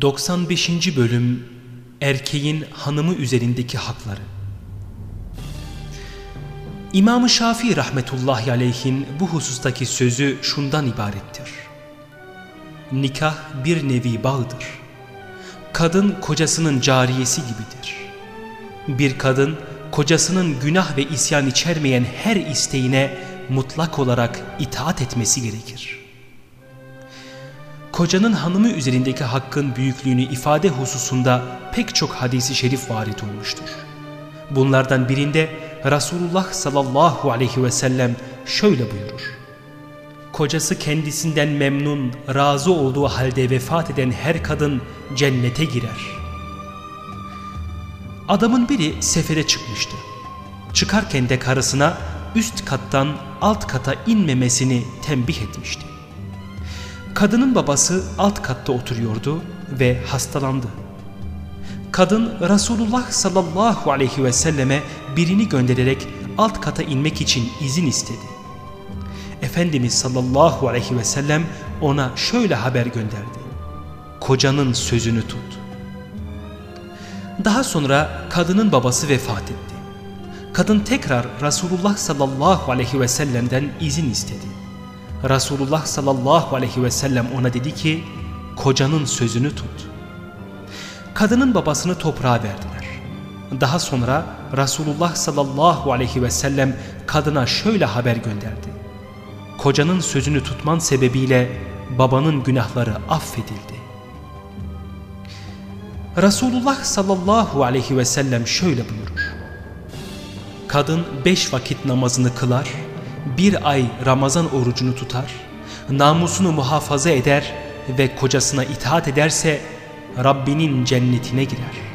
95. Bölüm Erkeğin hanımı üzerindeki hakları İmam-ı Şafii rahmetullahi aleyhin bu husustaki sözü şundan ibarettir. Nikah bir nevi bağdır. Kadın kocasının cariyesi gibidir. Bir kadın kocasının günah ve isyan içermeyen her isteğine mutlak olarak itaat etmesi gerekir kocanın hanımı üzerindeki hakkın büyüklüğünü ifade hususunda pek çok hadisi şerif varit olmuştur. Bunlardan birinde Resulullah sallallahu aleyhi ve sellem şöyle buyurur. Kocası kendisinden memnun, razı olduğu halde vefat eden her kadın cennete girer. Adamın biri sefere çıkmıştı. Çıkarken de karısına üst kattan alt kata inmemesini tembih etmişti. Kadının babası alt katta oturuyordu ve hastalandı. Kadın Resulullah sallallahu aleyhi ve selleme birini göndererek alt kata inmek için izin istedi. Efendimiz sallallahu aleyhi ve sellem ona şöyle haber gönderdi. Kocanın sözünü tut. Daha sonra kadının babası vefat etti. Kadın tekrar Resulullah sallallahu aleyhi ve sellem'den izin istedi. Resulullah sallallahu aleyhi ve sellem ona dedi ki kocanın sözünü tut. Kadının babasını toprağa verdiler. Daha sonra Resulullah sallallahu aleyhi ve sellem kadına şöyle haber gönderdi. Kocanın sözünü tutman sebebiyle babanın günahları affedildi. Resulullah sallallahu aleyhi ve sellem şöyle buyurur. Kadın beş vakit namazını kılar bir ay Ramazan orucunu tutar, namusunu muhafaza eder ve kocasına itaat ederse Rabbinin cennetine girer.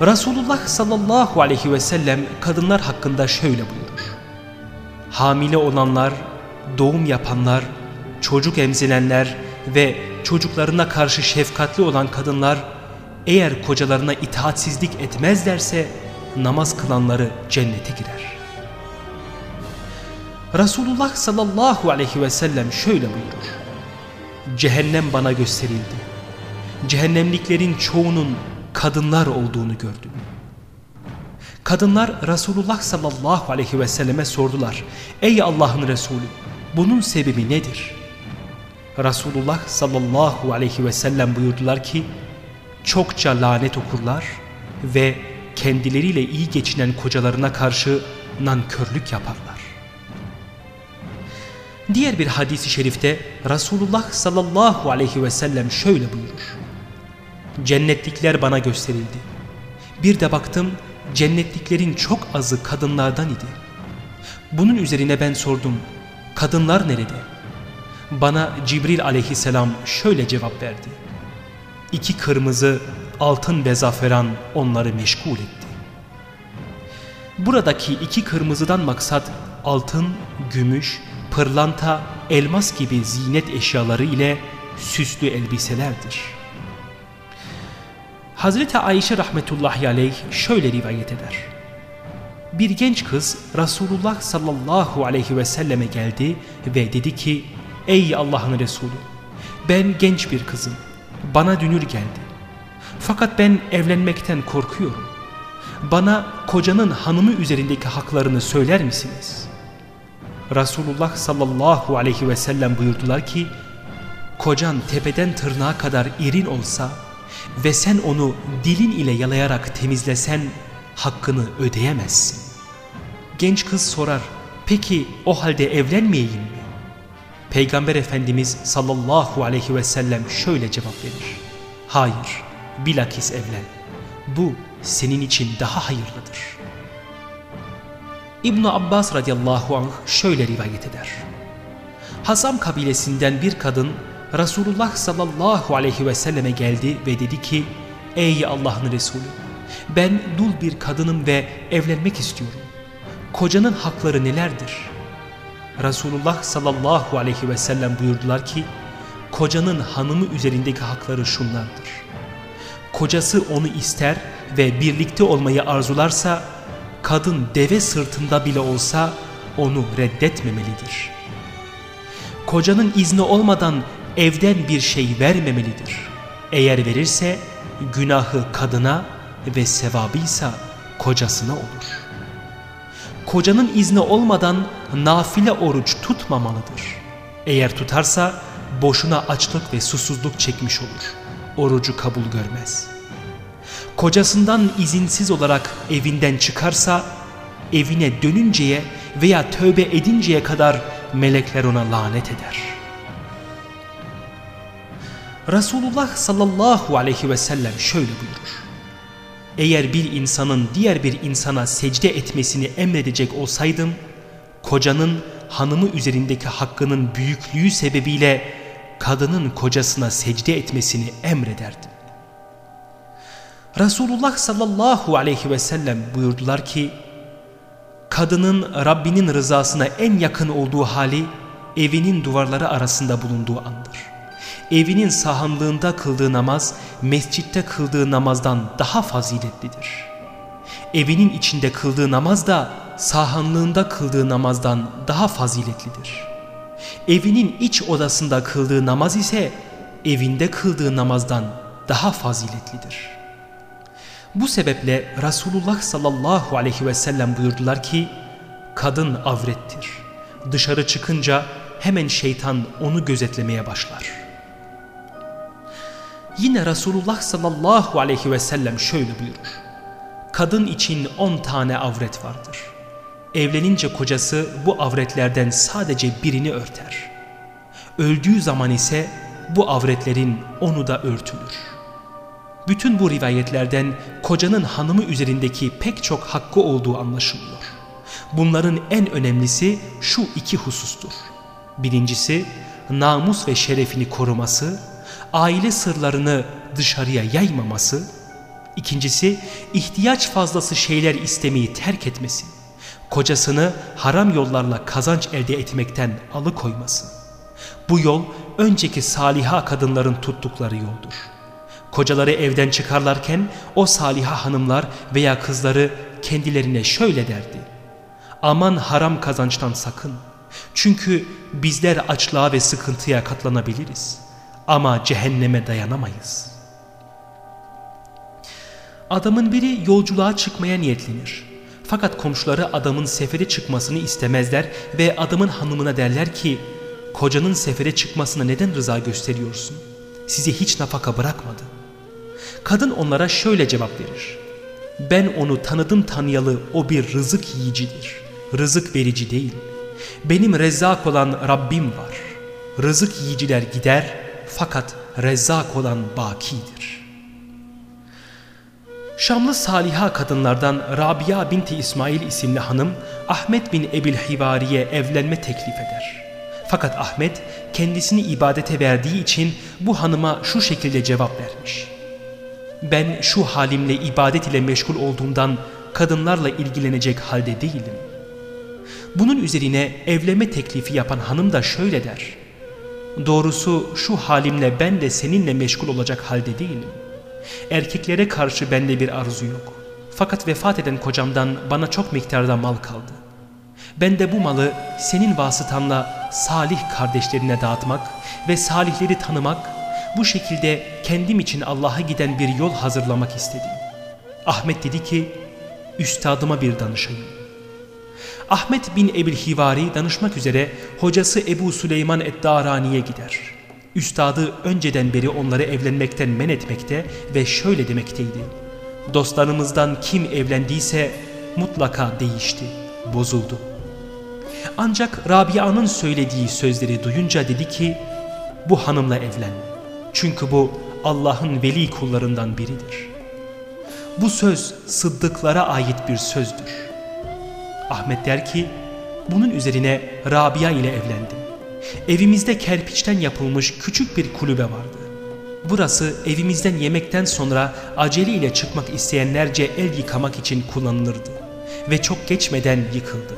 Resulullah sallallahu aleyhi ve sellem kadınlar hakkında şöyle buyurur. Hamile olanlar, doğum yapanlar, çocuk emzilenler ve çocuklarına karşı şefkatli olan kadınlar eğer kocalarına itaatsizlik etmezlerse namaz kılanları cennete girer. Resulullah sallallahu aleyhi ve sellem şöyle buyurur. Cehennem bana gösterildi. Cehennemliklerin çoğunun kadınlar olduğunu gördüm. Kadınlar Resulullah sallallahu aleyhi ve selleme sordular. Ey Allah'ın Resulü bunun sebebi nedir? Resulullah sallallahu aleyhi ve sellem buyurdular ki çokça lanet okurlar ve kendileriyle iyi geçinen kocalarına karşı nankörlük yaparlar. Diğer bir hadisi şerifte Resulullah sallallahu aleyhi ve sellem şöyle buyurur. Cennetlikler bana gösterildi. Bir de baktım cennetliklerin çok azı kadınlardan idi. Bunun üzerine ben sordum. Kadınlar nerede? Bana Cibril aleyhisselam şöyle cevap verdi. İki kırmızı altın ve zaferan onları meşgul etti. Buradaki iki kırmızıdan maksat altın, gümüş pırlanta, elmas gibi zinet eşyaları ile süslü elbiselerdir. Hazreti Ayşe rahmetullahi aleyh şöyle rivayet eder. Bir genç kız Resulullah sallallahu aleyhi ve selleme geldi ve dedi ki Ey Allah'ın Resulü ben genç bir kızım bana dünür geldi. Fakat ben evlenmekten korkuyorum. Bana kocanın hanımı üzerindeki haklarını söyler misiniz?'' Resulullah sallallahu aleyhi ve sellem buyurdular ki kocan tepeden tırnağa kadar irin olsa ve sen onu dilin ile yalayarak temizlesen hakkını ödeyemezsin. Genç kız sorar peki o halde evlenmeyeyim mi? Peygamber Efendimiz sallallahu aleyhi ve sellem şöyle cevap verir. Hayır bilakis evlen. Bu senin için daha hayırlıdır.'' İbn Abbas radıyallahu anh şöyle rivayet eder. Hazam kabilesinden bir kadın Resulullah sallallahu aleyhi ve selleme geldi ve dedi ki Ey Allah'ın Resulü ben dul bir kadınım ve evlenmek istiyorum. Kocanın hakları nelerdir? Resulullah sallallahu aleyhi ve sellem buyurdular ki kocanın hanımı üzerindeki hakları şunlardır. Kocası onu ister ve birlikte olmayı arzularsa kadın deve sırtında bile olsa onu reddetmemelidir. Kocanın izni olmadan evden bir şey vermemelidir. Eğer verirse günahı kadına ve sevabıysa kocasına olur. Kocanın izni olmadan nafile oruç tutmamalıdır. Eğer tutarsa boşuna açlık ve susuzluk çekmiş olur. Orucu kabul görmez. Kocasından izinsiz olarak evinden çıkarsa evine dönünceye veya tövbe edinceye kadar melekler ona lanet eder. Resulullah sallallahu aleyhi ve sellem şöyle buyurur. Eğer bir insanın diğer bir insana secde etmesini emredecek olsaydım, kocanın hanımı üzerindeki hakkının büyüklüğü sebebiyle kadının kocasına secde etmesini emrederdim. Resulullah sallallahu aleyhi ve sellem buyurdular ki, kadının Rabbinin rızasına en yakın olduğu hali evinin duvarları arasında bulunduğu andır. Evinin sahanlığında kıldığı namaz mescitte kıldığı namazdan daha faziletlidir. Evinin içinde kıldığı namaz da sahanlığında kıldığı namazdan daha faziletlidir. Evinin iç odasında kıldığı namaz ise evinde kıldığı namazdan daha faziletlidir. Bu sebeple Resulullah sallallahu aleyhi ve sellem buyurdular ki kadın avrettir. Dışarı çıkınca hemen şeytan onu gözetlemeye başlar. Yine Resulullah sallallahu aleyhi ve sellem şöyle buyurur. Kadın için on tane avret vardır. Evlenince kocası bu avretlerden sadece birini örter. Öldüğü zaman ise bu avretlerin onu da örtülür. Bütün bu rivayetlerden kocanın hanımı üzerindeki pek çok hakkı olduğu anlaşılıyor. Bunların en önemlisi şu iki husustur. Birincisi namus ve şerefini koruması, aile sırlarını dışarıya yaymaması. İkincisi ihtiyaç fazlası şeyler istemeyi terk etmesi. Kocasını haram yollarla kazanç elde etmekten alıkoyması. Bu yol önceki saliha kadınların tuttukları yoldur. Kocaları evden çıkarlarken o saliha hanımlar veya kızları kendilerine şöyle derdi. Aman haram kazançtan sakın. Çünkü bizler açlığa ve sıkıntıya katlanabiliriz. Ama cehenneme dayanamayız. Adamın biri yolculuğa çıkmaya niyetlenir. Fakat komşuları adamın sefere çıkmasını istemezler ve adamın hanımına derler ki kocanın sefere çıkmasına neden rıza gösteriyorsun? Size hiç nafaka bırakmadı. Kadın onlara şöyle cevap verir. Ben onu tanıdım tanıyalı o bir rızık yiyicidir. Rızık verici değil. Benim rezzak olan Rabbim var. Rızık yiyiciler gider fakat rezzak olan bakidir. Şamlı saliha kadınlardan Rabia binti İsmail isimli hanım Ahmet bin Ebil Hivari'ye evlenme teklif eder. Fakat Ahmet kendisini ibadete verdiği için bu hanıma şu şekilde cevap vermiş ben şu halimle ibadet ile meşgul olduğumdan kadınlarla ilgilenecek halde değilim. Bunun üzerine evlenme teklifi yapan hanım da şöyle der. Doğrusu şu halimle ben de seninle meşgul olacak halde değilim. Erkeklere karşı bende bir arzu yok. Fakat vefat eden kocamdan bana çok miktarda mal kaldı. Ben de bu malı senin vasıtanla salih kardeşlerine dağıtmak ve salihleri tanımak bu şekilde kendim için Allah'a giden bir yol hazırlamak istedim. Ahmet dedi ki, üstadıma bir danışayım. Ahmet bin Ebil Hivari danışmak üzere hocası Ebu Süleyman Eddarani'ye gider. Üstadı önceden beri onları evlenmekten men etmekte ve şöyle demekteydi. Dostlarımızdan kim evlendiyse mutlaka değişti, bozuldu. Ancak Rabia'nın söylediği sözleri duyunca dedi ki, bu hanımla evlen. Çünkü bu Allah'ın veli kullarından biridir. Bu söz sıddıklara ait bir sözdür. Ahmet der ki, bunun üzerine Rabia ile evlendim. Evimizde kerpiçten yapılmış küçük bir kulübe vardı. Burası evimizden yemekten sonra acele çıkmak isteyenlerce el yıkamak için kullanılırdı ve çok geçmeden yıkıldı.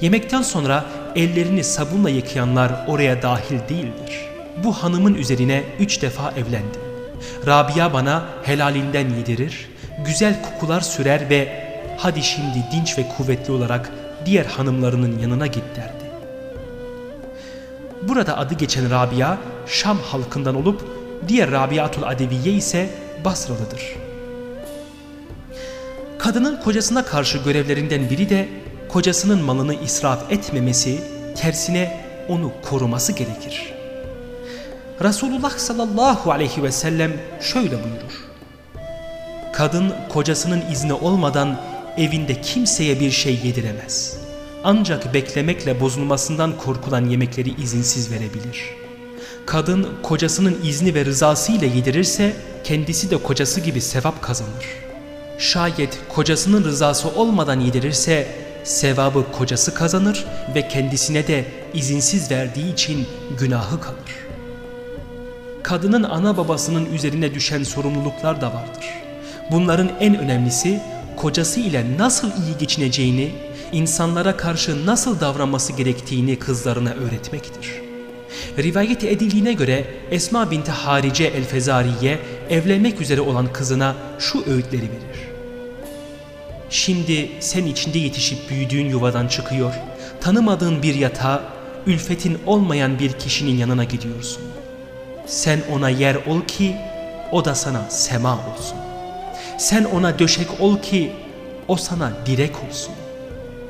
Yemekten sonra ellerini sabunla yıkayanlar oraya dahil değildir bu hanımın üzerine üç defa evlendim. Rabia bana helalinden yedirir, güzel kokular sürer ve hadi şimdi dinç ve kuvvetli olarak diğer hanımlarının yanına git derdi. Burada adı geçen Rabia Şam halkından olup diğer Rabiatul Adeviye ise Basralıdır. Kadının kocasına karşı görevlerinden biri de kocasının malını israf etmemesi, tersine onu koruması gerekir. Resulullah sallallahu aleyhi ve sellem şöyle buyurur. Kadın kocasının izni olmadan evinde kimseye bir şey yediremez. Ancak beklemekle bozulmasından korkulan yemekleri izinsiz verebilir. Kadın kocasının izni ve rızası ile yedirirse kendisi de kocası gibi sevap kazanır. Şayet kocasının rızası olmadan yedirirse sevabı kocası kazanır ve kendisine de izinsiz verdiği için günahı kalır. Kadının ana babasının üzerine düşen sorumluluklar da vardır. Bunların en önemlisi kocası ile nasıl iyi geçineceğini, insanlara karşı nasıl davranması gerektiğini kızlarına öğretmektir. Rivayet edildiğine göre Esma binti Harice el-Fezariye evlenmek üzere olan kızına şu öğütleri verir. Şimdi sen içinde yetişip büyüdüğün yuvadan çıkıyor, tanımadığın bir yatağa, ülfetin olmayan bir kişinin yanına gidiyorsun. Sen ona yer ol ki o da sana sema olsun. Sen ona döşek ol ki o sana direk olsun.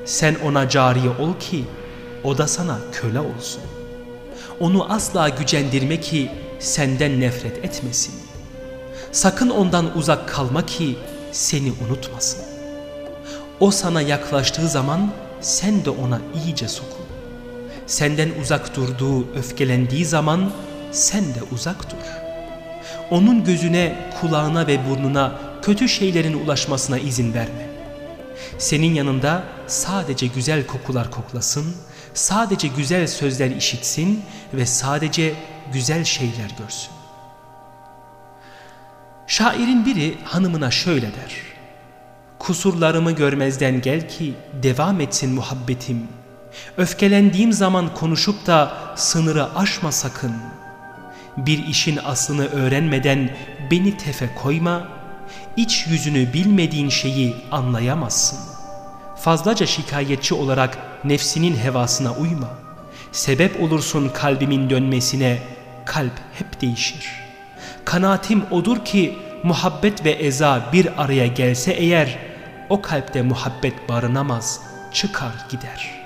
Sen ona cariye ol ki o da sana köle olsun. Onu asla gücendirme ki senden nefret etmesin. Sakın ondan uzak kalma ki seni unutmasın. O sana yaklaştığı zaman sen de ona iyice sokul. Senden uzak durduğu, öfkelendiği zaman sen de uzak dur. Onun gözüne, kulağına ve burnuna kötü şeylerin ulaşmasına izin verme. Senin yanında sadece güzel kokular koklasın, sadece güzel sözler işitsin ve sadece güzel şeyler görsün. Şairin biri hanımına şöyle der. Kusurlarımı görmezden gel ki devam etsin muhabbetim. Öfkelendiğim zaman konuşup da sınırı aşma sakın.'' Bir işin aslını öğrenmeden beni tefe koyma, iç yüzünü bilmediğin şeyi anlayamazsın. Fazlaca şikayetçi olarak nefsinin hevasına uyma. Sebep olursun kalbimin dönmesine, kalp hep değişir. Kanaatim odur ki muhabbet ve eza bir araya gelse eğer, o kalpte muhabbet barınamaz, çıkar gider.''